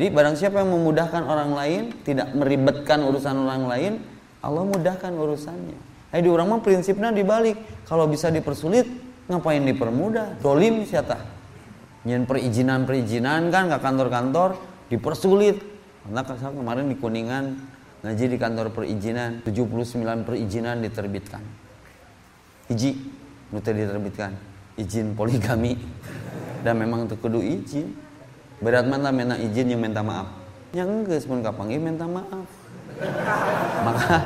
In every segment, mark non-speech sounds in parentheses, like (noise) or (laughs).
Jadi barang siapa yang memudahkan orang lain, tidak meribetkan urusan orang lain, Allah mudahkan urusannya. Jadi orang mah prinsipnya dibalik. Kalau bisa dipersulit, ngapain dipermudah? Dolim siapa? Nyen perizinan-perizinan kan ke kantor-kantor dipersulit. Karena saya kemarin di Kuningan ngaji di kantor perizinan, 79 perizinan diterbitkan. Iji, nuter diterbitkan. Izin poligami. Dan memang terkudu izin berat mana minta izin yang minta maaf? Yang enggak pun minta maaf? Maka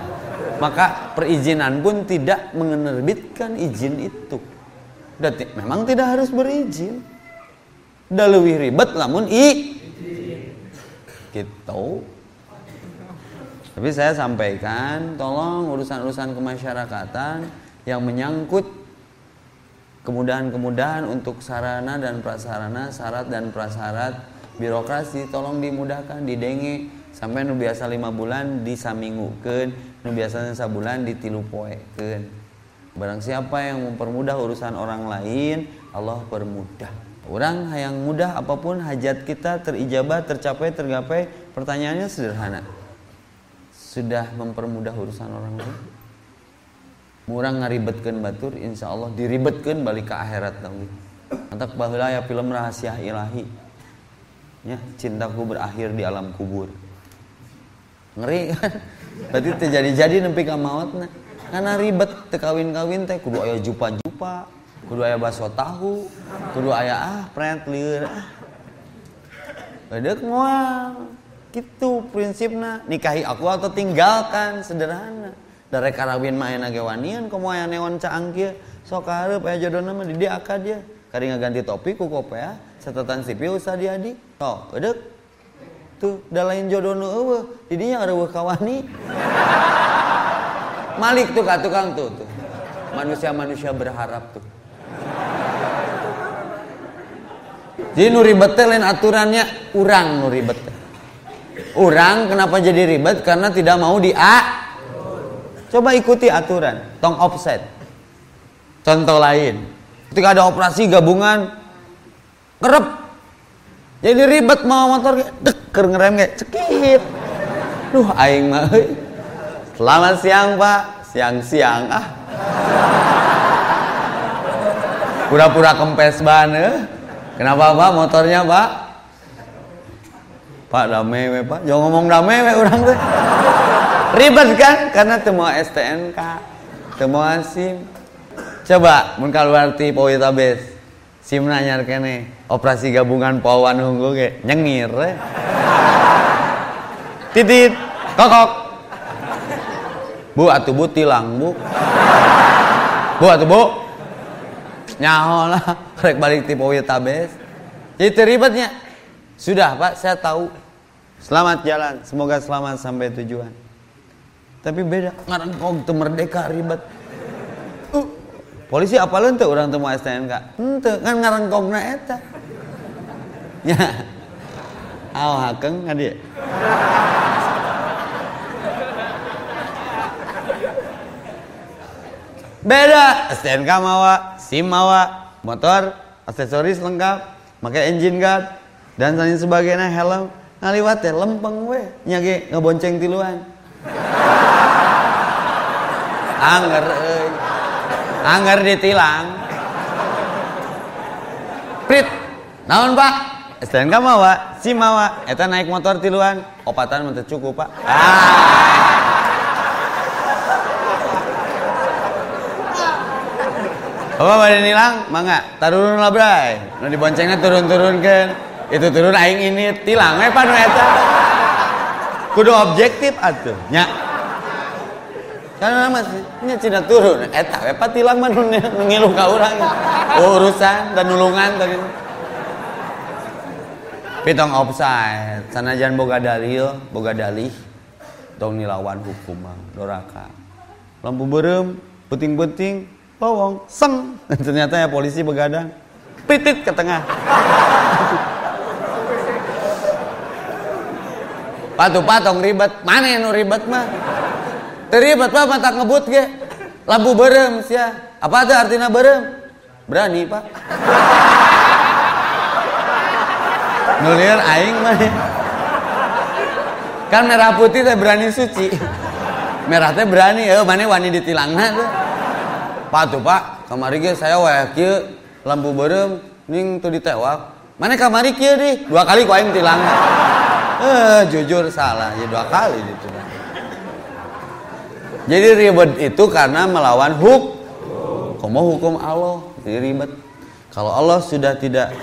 maka perizinan pun tidak menerbitkan izin itu. Dan memang tidak harus berizin. Udah lebih ribet lamun i. Gitu. Tapi saya sampaikan tolong urusan-urusan kemasyarakatan yang menyangkut kemudahan-kemudahan untuk sarana dan prasarana, syarat dan prasyarat birokrasi tolong dimudahkan, didenge sampai nu biasa lima bulan disaminggukeun, nu biasanya sabulan ditilu poekeun. Barang siapa yang mempermudah urusan orang lain, Allah permudah. Orang yang mudah apa pun hajat kita terijabah, tercapai, tergapai, pertanyaannya sederhana. Sudah mempermudah urusan orang lain? murang ngaribetkan batur insya Allah diribetkan balik ke akhirat tadi Antak bahula ya film rahasia ilahi ya cintaku berakhir di alam kubur. Ngeri. Kan (laughs) berarti terjadi-jadi nempi maut nah. Karena ribet tekawin-kawin teh kudu ayah jupa-jupa kudu ayah baso tahu kudu ayah ah pret liur ah. Bedek mual. Gitu prinsipnya nikahi aku atau tinggalkan sederhana. Dari karawin mah enak gewanian komo aya neon caang kieu. Sok hareup aya jodohna mah di akad dia kari ngaganti topi ku kopea catatan sipil usah diadi. Tok eudeuh tuh da lain jodoh nu eueuh. Di dinya areueuh kawani. (laughs) Malik tuh ka tukang tuh tuh. Manusia-manusia berharap tuh. Jadi nu ribet lain aturannya. Urang nu ribet urang kenapa jadi ribet? Karena tidak mau di A. Coba ikuti aturan, tong offset. Contoh lain, ketika ada operasi gabungan, kerep, jadi ribet mau motor, dek, ker ngerem kayak cekit. Duh, aing mah. Selamat siang pak, siang-siang ah. Pura-pura kempes ban, eh. Kenapa pak motornya pak? Pak damai pak, jangan ngomong damai orang tuh ribet kan karena semua STNK semua SIM coba mun kaluarti powi tabes SIM nanyar kene operasi gabungan pawan hunggu ke nyengir eh. titit kokok. Bu atuh bu tilang bu. Bu atuh bu. Nyaho lah rek balik ti powi tabes jadi terlibatnya sudah pak saya tahu. Selamat jalan semoga selamat sampai tujuan. Tapi beda ngarang kong tuh merdeka ribet polisi apa tuh orang temu STNK ente kan ngarang kong na eta. Ya. Aw hakeng ngadi beda. STNK mawa SIM mawa motor aksesoris lengkap pakai engine guard dan lain sebagainya helm. Ngaliwat ya lempeng we. Nyage ngebonceng tiluan. Angger euy. Angger ditilang. Prit. Naon, Pak? STNK mawa, si mawa, eta naik motor tiluan, opatan mah cukup, Pak. Ah. Apa pada nilang? Mangga, tarurun lah bray. Nu diboncengnya turun-turun kan. Itu turun aing ini tilang we panu eta. Kudu objektif atuh. Nya, karena nya cina turun. Eta we patilang mah ngilu ka urang urusan dan nulungan tadi pitong offside sanajan boga dalil boga dalih. Tong nilawan hukum mah doraka. Lampu berem penting-penting bawang seng. (laughs) Ternyata ya polisi begadang. Pitit ke tengah. (laughs) Patu-patong ribet. Mana yang ribet mah Terlibat pak mata ngebut ge. Lampu berem sia. Apa ada artinya berem? Berani pak. Nulir aing mah. kan merah putih teh berani suci merah teh berani eh mana wani ditilangna tuh pak tuh pak kamari ge saya wae kieu lampu berem ning tuh ditewak mana kamari kieu di dua kali ku aing tilangna eh jujur salah ya dua kali gitu jadi ribet itu karena melawan hukum hukum Allah jadi ribet. Kalau Allah sudah tidak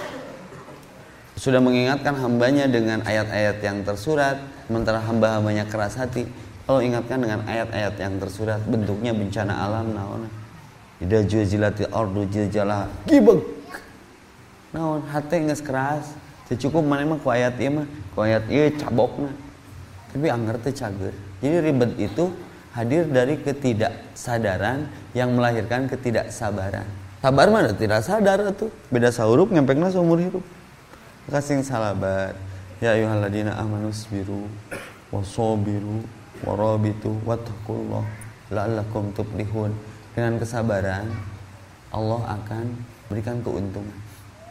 sudah mengingatkan hambanya dengan ayat-ayat yang tersurat sementara hamba-hambanya keras hati Allah ingatkan dengan ayat-ayat yang tersurat bentuknya bencana alam naon? Ida jilati ardu jiljala gibeg. Naon? Hati nggak keras. Cukup mana mah ku ayat ieu mah? Ku ayat cabokna. Tapi anggar teh cager. Jadi ribet itu hadir dari ketidaksadaran yang melahirkan ketidaksabaran. Sabar mana tidak sadar tuh. Beda sahurup ngempekna seumur hidup. Kasing salabat. Ya ayyuhalladzina amanu sabiru wasabiru warabitu wattaqullah la'allakum tuflihun. Dengan kesabaran Allah akan berikan keuntungan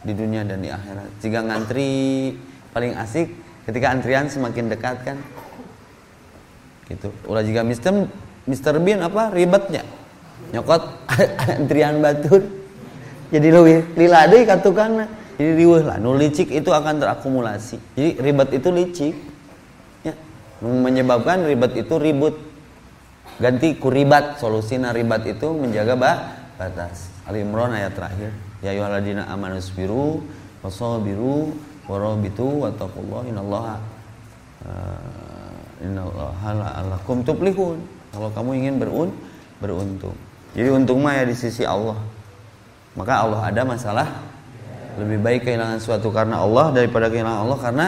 di dunia dan di akhirat. Jika ngantri paling asik ketika antrian semakin dekat kan gitu. Ulah jika Mister Mister Bean apa ribetnya. Nyokot (laughs) antrian batur jadi lebih lila deh katukan jadi riweh lah nu licik itu akan terakumulasi. Jadi ribet itu licik ya. Menyebabkan ribet itu ribut. Ganti kuribat solusi ribat itu menjaga bah, batas. Ali Imran ayat terakhir. Ya ayyuhalladzina amanu sabiru wasabiru warabitu wattaqullaha innallaha uh, Innallaha tuflihun. Kalau kamu ingin berun beruntung. Jadi untung mah ya di sisi Allah. Maka Allah ada masalah lebih baik kehilangan suatu karena Allah daripada kehilangan Allah karena